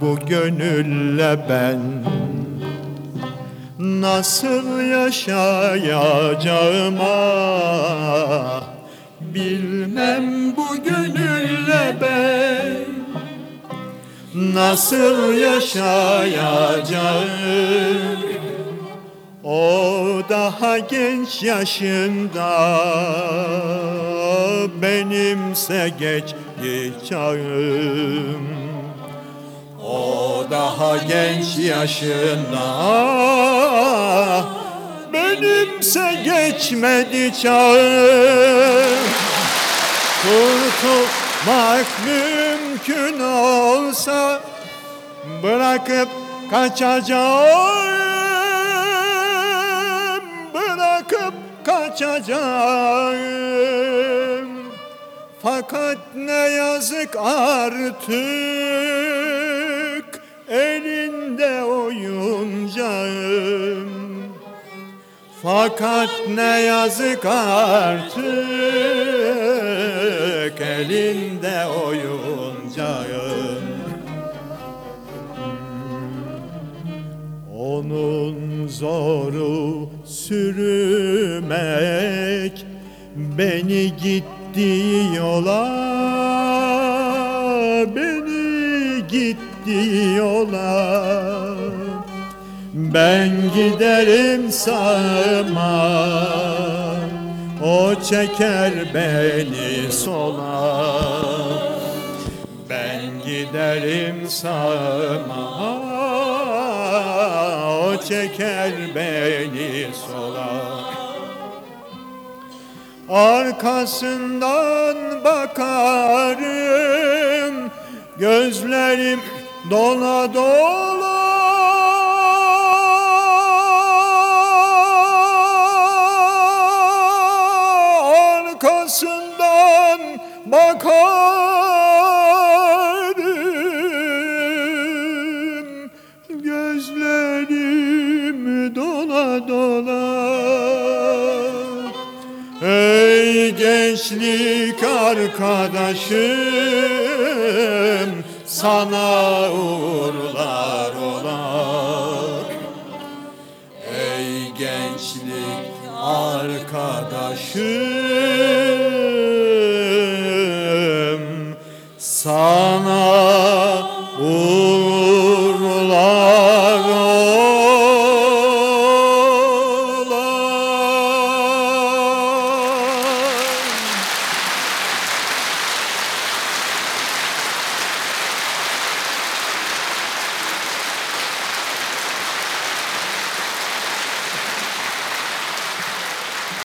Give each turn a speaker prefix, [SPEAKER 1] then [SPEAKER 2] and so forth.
[SPEAKER 1] bu gönülle ben Nasıl yaşayacağım ah. Bilmem bu gönülle ben Nasıl yaşayacağım. O daha genç yaşında Benimse geç çağım O daha genç yaşında Benimse geçmedi çağım Kurtulmak mümkün olsa Bırakıp kaçacağım. Bırakıp kaçacağım Fakat ne yazık artık Elinde oyuncağım. Fakat ne yazık artık elinde oyuncağım. Onun zoru sürmek beni gitti yola beni gitti yola ben giderim sağıma O çeker beni sola. Ben giderim sağıma O çeker beni sola Arkasından bakarım Gözlerim dola dola. Arkasından bakarım gençlik arkadaşım. Sana uğurlar ola Ey gençlik arkadaşım. Sana